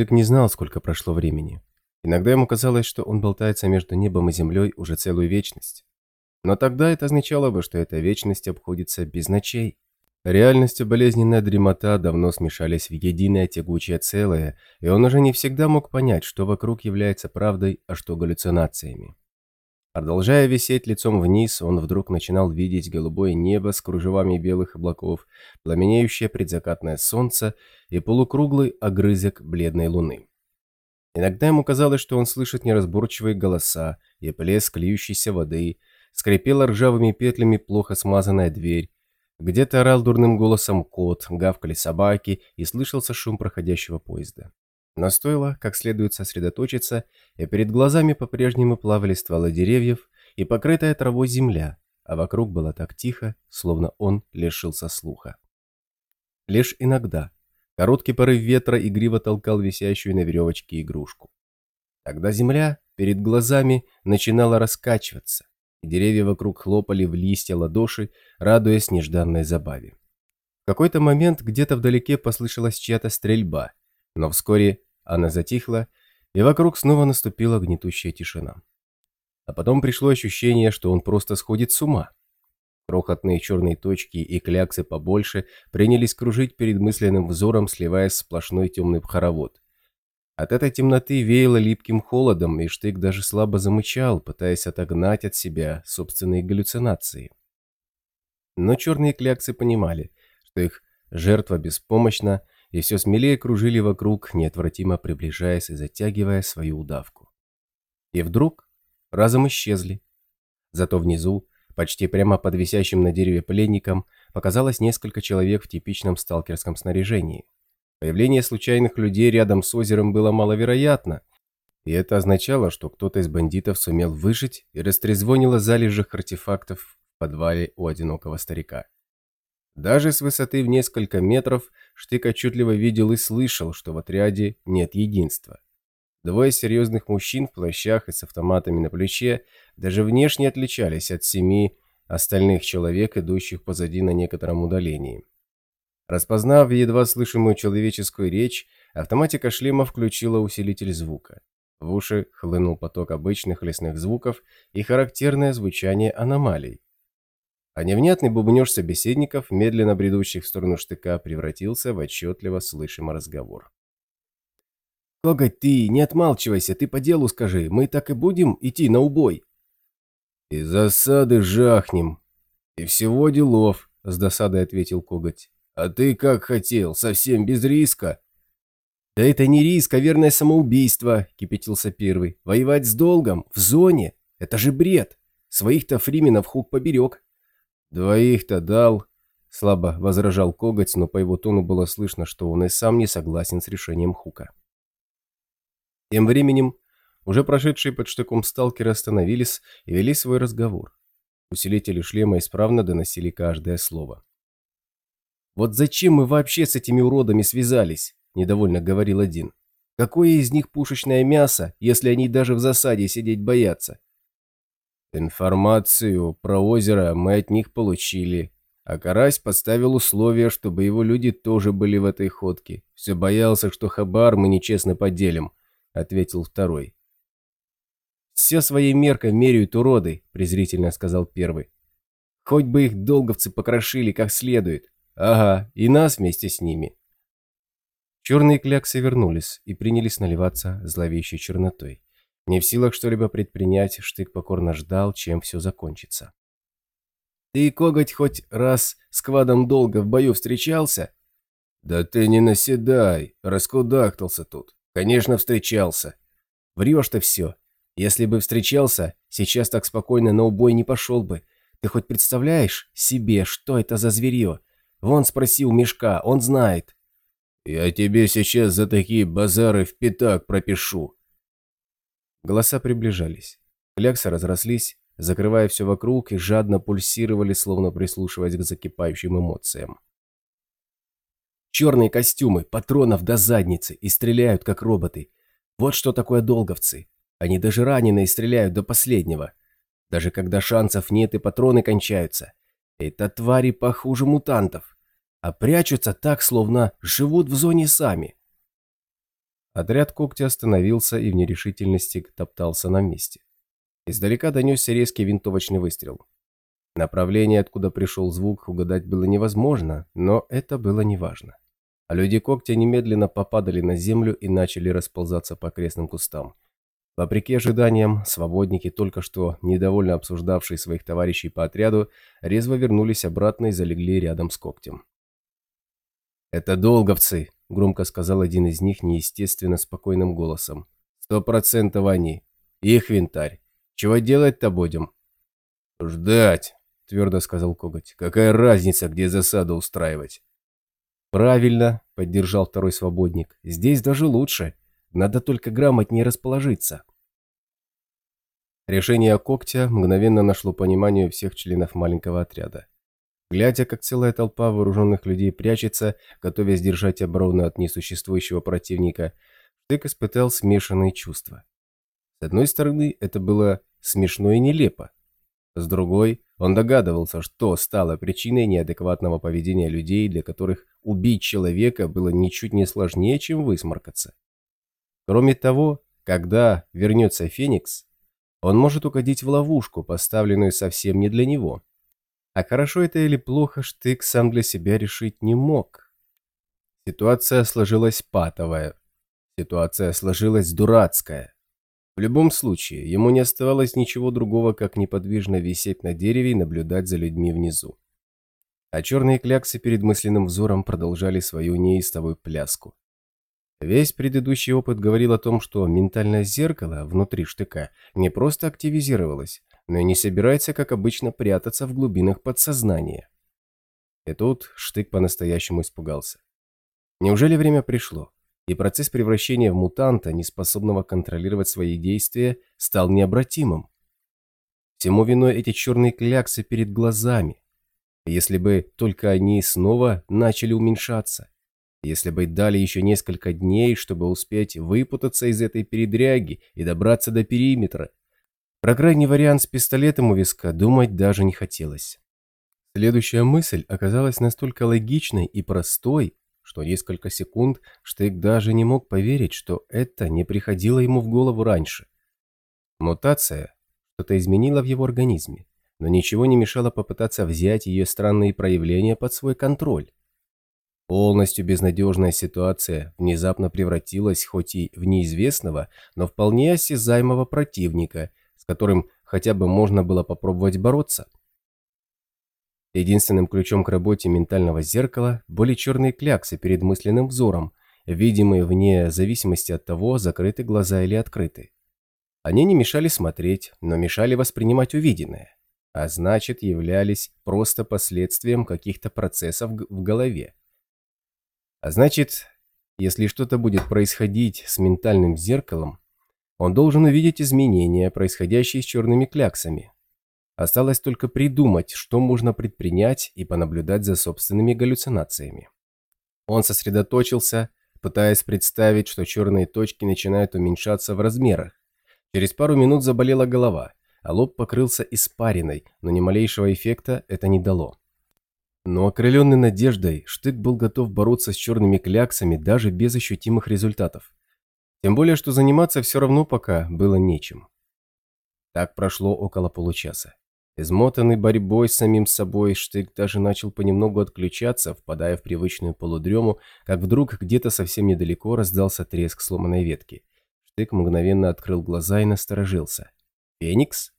Штык не знал, сколько прошло времени. Иногда ему казалось, что он болтается между небом и землей уже целую вечность. Но тогда это означало бы, что эта вечность обходится без ночей. Реальность и болезненная дремота давно смешались в единое тягучее целое, и он уже не всегда мог понять, что вокруг является правдой, а что галлюцинациями. Продолжая висеть лицом вниз, он вдруг начинал видеть голубое небо с кружевами белых облаков, пламенеющее предзакатное солнце и полукруглый огрызок бледной луны. Иногда ему казалось, что он слышит неразборчивые голоса и плеск льющейся воды, скрипела ржавыми петлями плохо смазанная дверь, где-то орал дурным голосом кот, гавкали собаки и слышался шум проходящего поезда. Но стоило как следует сосредоточиться, и перед глазами по-прежнему плавали стволы деревьев и покрытая травой земля, а вокруг было так тихо, словно он лишился слуха. Лишь иногда короткий порыв ветра игриво толкал висящую на веревочке игрушку. Тогда земля перед глазами начинала раскачиваться, и деревья вокруг хлопали в листья ладоши, радуясь нежданной забаве. В какой-то момент где-то вдалеке послышалась чья-то стрельба, но вскоре она затихла, и вокруг снова наступила гнетущая тишина. А потом пришло ощущение, что он просто сходит с ума. Крохотные черные точки и кляксы побольше принялись кружить перед мысленным взором, сливаясь в сплошной темный хоровод. От этой темноты веяло липким холодом, и Штык даже слабо замычал, пытаясь отогнать от себя собственные галлюцинации. Но черные кляксы понимали, что их жертва беспомощна, и все смелее кружили вокруг, неотвратимо приближаясь и затягивая свою удавку. И вдруг разом исчезли. Зато внизу, почти прямо под висящим на дереве пленником, показалось несколько человек в типичном сталкерском снаряжении – Появление случайных людей рядом с озером было маловероятно, и это означало, что кто-то из бандитов сумел выжить и растрезвонило залежах артефактов в подвале у одинокого старика. Даже с высоты в несколько метров Штык отчетливо видел и слышал, что в отряде нет единства. Двое серьезных мужчин в плащах и с автоматами на плече даже внешне отличались от семи остальных человек, идущих позади на некотором удалении. Распознав едва слышимую человеческую речь, автоматика шлема включила усилитель звука. В уши хлынул поток обычных лесных звуков и характерное звучание аномалий. А невнятный бубнеж собеседников, медленно бредущих в сторону штыка, превратился в отчетливо слышимый разговор. «Коготь ты, не отмалчивайся, ты по делу скажи, мы так и будем идти на убой?» «Из засады жахнем. И всего делов», — с досадой ответил Коготь. «А ты как хотел, совсем без риска?» «Да это не риск, а верное самоубийство», — кипятился первый. «Воевать с долгом? В зоне? Это же бред! Своих-то фрименов хук поберег». «Двоих-то дал», — слабо возражал Коготь, но по его тону было слышно, что он и сам не согласен с решением Хука. Тем временем, уже прошедшие под штыком сталкеры остановились и вели свой разговор. Усилители шлема исправно доносили каждое слово. «Вот зачем мы вообще с этими уродами связались?» – недовольно говорил один. «Какое из них пушечное мясо, если они даже в засаде сидеть боятся?» «Информацию про озеро мы от них получили, а Карась поставил условие, чтобы его люди тоже были в этой ходке. Все боялся, что хабар мы нечестно поделим», – ответил второй. «Все своей меркой меряют уроды», – презрительно сказал первый. «Хоть бы их долговцы покрошили как следует, Ага, и нас вместе с ними. Черные кляксы вернулись и принялись наливаться зловещей чернотой. Не в силах что-либо предпринять, Штык покорно ждал, чем все закончится. «Ты, коготь, хоть раз с квадом долго в бою встречался?» «Да ты не наседай, раскудахтался тут. Конечно, встречался. Врешь ты все. Если бы встречался, сейчас так спокойно на убой не пошел бы. Ты хоть представляешь себе, что это за зверье? Вон спросил Мешка, он знает. Я тебе сейчас за такие базары в пятак пропишу. Голоса приближались. Кляксы разрослись, закрывая все вокруг и жадно пульсировали, словно прислушиваясь к закипающим эмоциям. Черные костюмы, патронов до задницы и стреляют, как роботы. Вот что такое долговцы. Они даже раненые стреляют до последнего. Даже когда шансов нет и патроны кончаются. Это твари похуже мутантов, а прячутся так, словно живут в зоне сами. Отряд когтя остановился и в нерешительности топтался на месте. Издалека донесся резкий винтовочный выстрел. Направление, откуда пришел звук, угадать было невозможно, но это было неважно. А люди когтя немедленно попадали на землю и начали расползаться по окрестным кустам. Вопреки ожиданиям, свободники, только что недовольно обсуждавшие своих товарищей по отряду, резво вернулись обратно и залегли рядом с когтем. «Это долговцы», — громко сказал один из них неестественно спокойным голосом. «Сто процентов они. Их винтарь. Чего делать-то будем?» «Ждать», — твердо сказал Коготь. «Какая разница, где засаду устраивать?» «Правильно», — поддержал второй свободник. «Здесь даже лучше. Надо только грамотнее расположиться». Решение когтя мгновенно нашло понимание всех членов маленького отряда. Глядя, как целая толпа вооруженных людей прячется, готовясь держать оборону от несуществующего противника, Штык испытал смешанные чувства. С одной стороны, это было смешно и нелепо. С другой, он догадывался, что стало причиной неадекватного поведения людей, для которых убить человека было ничуть не сложнее, чем высморкаться. Кроме того, когда вернется Феникс, он может угодить в ловушку, поставленную совсем не для него. А хорошо это или плохо, Штык сам для себя решить не мог. Ситуация сложилась патовая. Ситуация сложилась дурацкая. В любом случае, ему не оставалось ничего другого, как неподвижно висеть на дереве и наблюдать за людьми внизу. А черные кляксы перед мысленным взором продолжали свою неистовую пляску. Весь предыдущий опыт говорил о том, что ментальное зеркало внутри штыка не просто активизировалось, но и не собирается, как обычно, прятаться в глубинах подсознания. И тут Штык по-настоящему испугался. Неужели время пришло, и процесс превращения в мутанта, неспособного контролировать свои действия, стал необратимым? Всему виной эти черные кляксы перед глазами. Если бы только они снова начали уменьшаться. Если бы дали еще несколько дней, чтобы успеть выпутаться из этой передряги и добраться до периметра, про крайний вариант с пистолетом у виска думать даже не хотелось. Следующая мысль оказалась настолько логичной и простой, что несколько секунд Штык даже не мог поверить, что это не приходило ему в голову раньше. Мутация что-то изменила в его организме, но ничего не мешало попытаться взять ее странные проявления под свой контроль. Полностью безнадежная ситуация внезапно превратилась хоть и в неизвестного, но вполне осязаемого противника, которым хотя бы можно было попробовать бороться. Единственным ключом к работе ментального зеркала были черные кляксы перед мысленным взором, видимые вне зависимости от того, закрыты глаза или открыты. Они не мешали смотреть, но мешали воспринимать увиденное, а значит являлись просто последствием каких-то процессов в голове. А значит, если что-то будет происходить с ментальным зеркалом, он должен увидеть изменения, происходящие с черными кляксами. Осталось только придумать, что можно предпринять и понаблюдать за собственными галлюцинациями. Он сосредоточился, пытаясь представить, что черные точки начинают уменьшаться в размерах. Через пару минут заболела голова, а лоб покрылся испариной, но ни малейшего эффекта это не дало. Но окрыленный надеждой, Штык был готов бороться с черными кляксами даже без ощутимых результатов. Тем более, что заниматься все равно пока было нечем. Так прошло около получаса. Измотанный борьбой с самим собой, Штык даже начал понемногу отключаться, впадая в привычную полудрему, как вдруг где-то совсем недалеко раздался треск сломанной ветки. Штык мгновенно открыл глаза и насторожился. «Феникс?»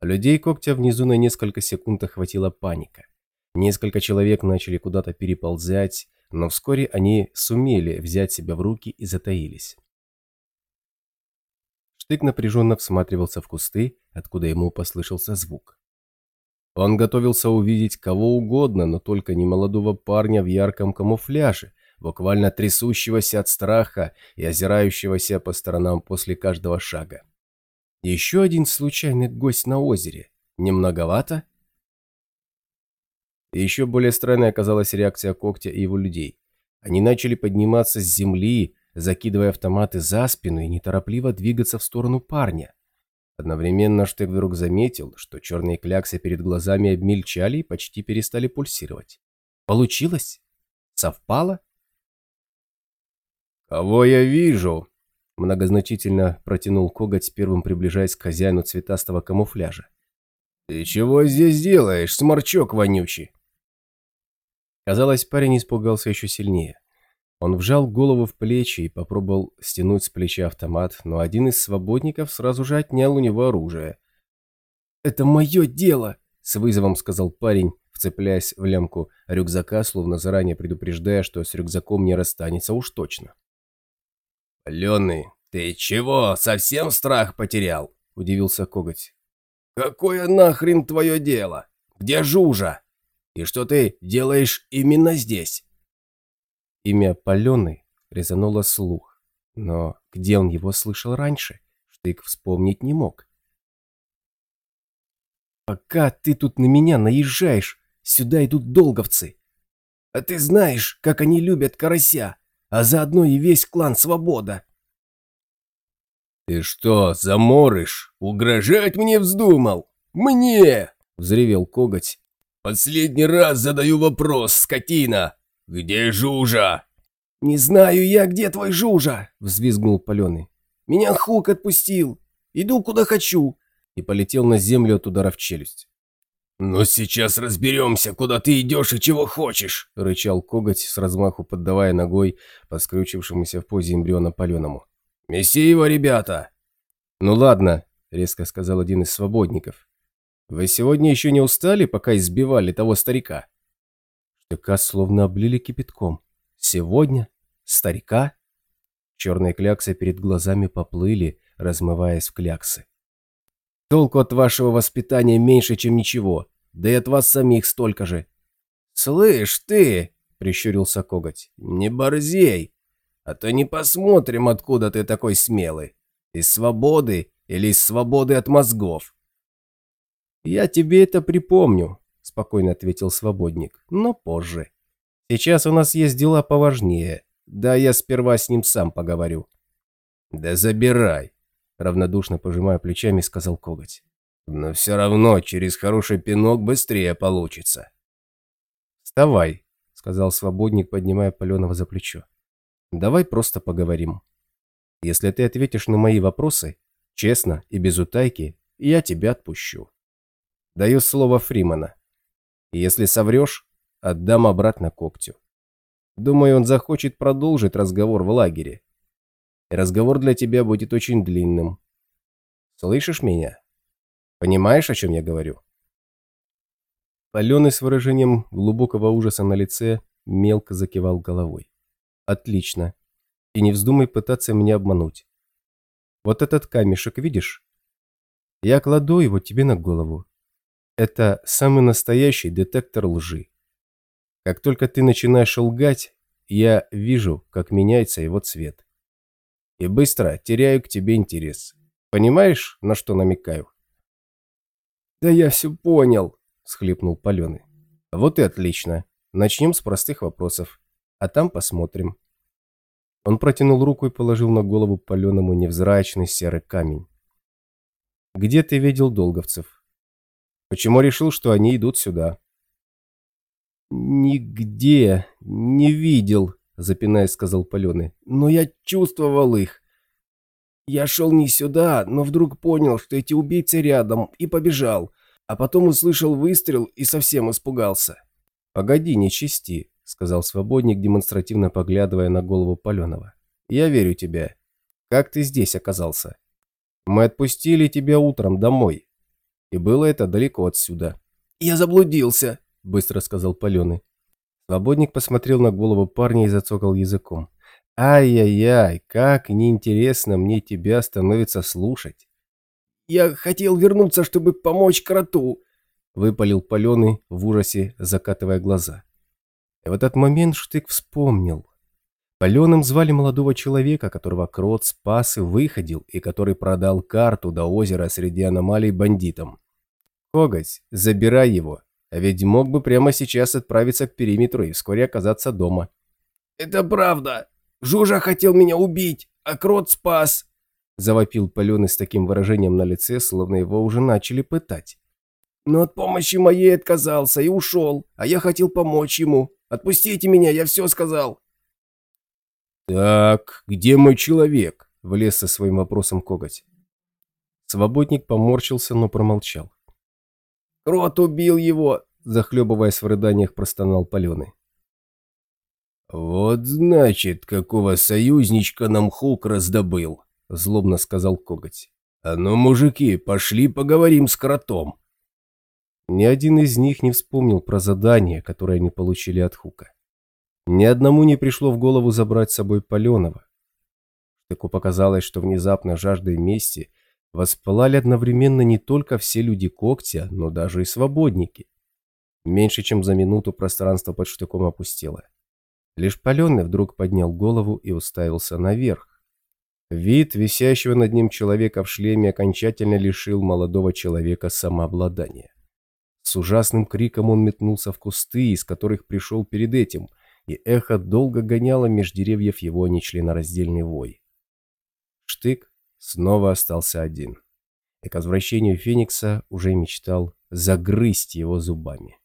Людей когтя внизу на несколько секунд охватила паника. Несколько человек начали куда-то переползать, но вскоре они сумели взять себя в руки и затаились. Штык напряженно всматривался в кусты, откуда ему послышался звук. Он готовился увидеть кого угодно, но только не молодого парня в ярком камуфляже, буквально трясущегося от страха и озирающегося по сторонам после каждого шага. Еще один случайный гость на озере. Не многовато? И еще более странной оказалась реакция Когтя и его людей. Они начали подниматься с земли, закидывая автоматы за спину и неторопливо двигаться в сторону парня. Одновременно Штык вдруг заметил, что черные кляксы перед глазами обмельчали и почти перестали пульсировать. Получилось? Совпало? «Кого я вижу?» Многозначительно протянул коготь, первым приближаясь к хозяину цветастого камуфляжа. «Ты чего здесь делаешь, сморчок вонючий?» Казалось, парень испугался еще сильнее. Он вжал голову в плечи и попробовал стянуть с плеча автомат, но один из свободников сразу же отнял у него оружие. «Это мое дело!» – с вызовом сказал парень, вцепляясь в лямку рюкзака, словно заранее предупреждая, что с рюкзаком не расстанется уж точно. «Леный, ты чего, совсем страх потерял?» – удивился Коготь. «Какое нахрен твое дело? Где Жужа? И что ты делаешь именно здесь?» Имя Паленый резануло слух, но где он его слышал раньше, Штык вспомнить не мог. «Пока ты тут на меня наезжаешь, сюда идут долговцы. А ты знаешь, как они любят карася, а заодно и весь клан Свобода». «Ты что, заморыш? Угрожать мне вздумал? Мне!» – взревел коготь. «Последний раз задаю вопрос, скотина! «Где Жужа?» «Не знаю я, где твой Жужа!» – взвизгнул Паленый. «Меня Хук отпустил. Иду, куда хочу!» И полетел на землю от удара в челюсть. «Ну сейчас разберемся, куда ты идешь и чего хочешь!» – рычал коготь, с размаху поддавая ногой по скрючившемуся в позе эмбриона паленому. «Меси его, ребята!» «Ну ладно», – резко сказал один из свободников. «Вы сегодня еще не устали, пока избивали того старика?» Штыка словно облили кипятком. Сегодня? Старика? Черные кляксы перед глазами поплыли, размываясь в кляксы. Толку от вашего воспитания меньше, чем ничего. Да и от вас самих столько же. «Слышь, ты!» — прищурился коготь. «Не борзей! А то не посмотрим, откуда ты такой смелый. Из свободы или из свободы от мозгов?» «Я тебе это припомню», спокойно ответил свободник, но позже. Сейчас у нас есть дела поважнее. Да я сперва с ним сам поговорю. Да забирай, равнодушно пожимая плечами, сказал коготь. Но все равно через хороший пинок быстрее получится. Вставай, сказал свободник, поднимая Паленова за плечо. Давай просто поговорим. Если ты ответишь на мои вопросы, честно и без утайки, я тебя отпущу. Даю слово Фримана. Если соврешь, отдам обратно когтю. Думаю, он захочет продолжить разговор в лагере. И разговор для тебя будет очень длинным. Слышишь меня? Понимаешь, о чем я говорю?» Паленый с выражением глубокого ужаса на лице мелко закивал головой. «Отлично. И не вздумай пытаться меня обмануть. Вот этот камешек видишь? Я кладу его тебе на голову. Это самый настоящий детектор лжи. Как только ты начинаешь лгать, я вижу, как меняется его цвет. И быстро теряю к тебе интерес. Понимаешь, на что намекаю? «Да я все понял», — схлипнул Паленый. «Вот и отлично. Начнем с простых вопросов. А там посмотрим». Он протянул руку и положил на голову Паленому невзрачный серый камень. «Где ты видел долговцев?» Почему решил, что они идут сюда?» «Нигде не видел», — запинаясь, сказал Паленый. «Но я чувствовал их. Я шел не сюда, но вдруг понял, что эти убийцы рядом, и побежал. А потом услышал выстрел и совсем испугался». «Погоди, не чисти», — сказал свободник, демонстративно поглядывая на голову Паленова. «Я верю тебе. Как ты здесь оказался? Мы отпустили тебя утром домой. И было это далеко отсюда. «Я заблудился», — быстро сказал Паленый. Свободник посмотрел на голову парня и зацокал языком. «Ай-яй-яй, как неинтересно мне тебя становится слушать!» «Я хотел вернуться, чтобы помочь кроту», — выпалил Паленый в ужасе, закатывая глаза. И в этот момент Штык вспомнил. Паленым звали молодого человека, которого Крот спас и выходил, и который продал карту до озера среди аномалий бандитам. Коготь, забирай его, а ведь мог бы прямо сейчас отправиться к периметру и вскоре оказаться дома. «Это правда! Жужа хотел меня убить, а Крот спас!» Завопил Паленый с таким выражением на лице, словно его уже начали пытать. «Но от помощи моей отказался и ушел, а я хотел помочь ему. Отпустите меня, я все сказал!» «Так, где мой человек?» — влез со своим вопросом коготь. Свободник поморщился, но промолчал. «Крот убил его!» — захлебываясь в рыданиях, простонал Паленый. «Вот значит, какого союзничка нам Хук раздобыл», — злобно сказал Коготь. «А ну, мужики, пошли поговорим с кротом». Ни один из них не вспомнил про задание, которое они получили от Хука. Ни одному не пришло в голову забрать с собой Паленова. Штыку показалось, что внезапно жаждой мести воспылали одновременно не только все люди когтя, но даже и свободники. Меньше чем за минуту пространство под штыком опустело. Лишь Паленый вдруг поднял голову и уставился наверх. Вид висящего над ним человека в шлеме окончательно лишил молодого человека самообладания. С ужасным криком он метнулся в кусты, из которых пришел перед этим, и эхо долго гоняло меж деревьев его нечленораздельный вой. Штык снова остался один, и к возвращению Феникса уже мечтал загрызть его зубами.